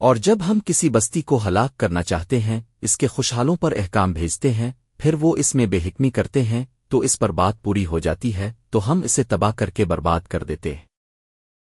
اور جب ہم کسی بستی کو ہلاک کرنا چاہتے ہیں، اس کے خوشحالوں پر احکام بھیجتے ہیں، پھر وہ اس میں بے حکمی کرتے ہیں، تو اس پر بات پوری ہو جاتی ہے، تو ہم اسے تباہ کر کے برباد کر دیتے ہیں۔